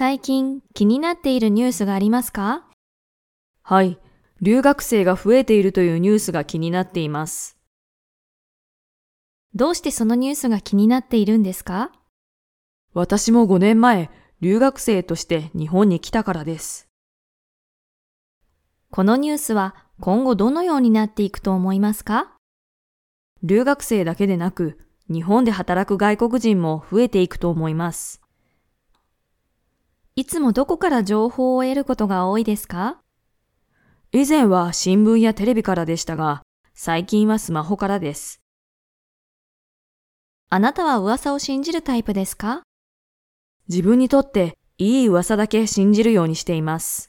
最近気になっているニュースがありますか？はい。留学生が増えているというニュースが気になっています。どうしてそのニュースが気になっているんですか？私も5年前、留学生として日本に来たからです。このニュースは今後どのようになっていくと思いますか？留学生だけでなく、日本で働く外国人も増えていくと思います。いつもどこから情報を得ることが多いですか？以前は新聞やテレビからでしたが、最近はスマホからです。あなたは噂を信じるタイプですか？自分にとっていい噂だけ信じるようにしています。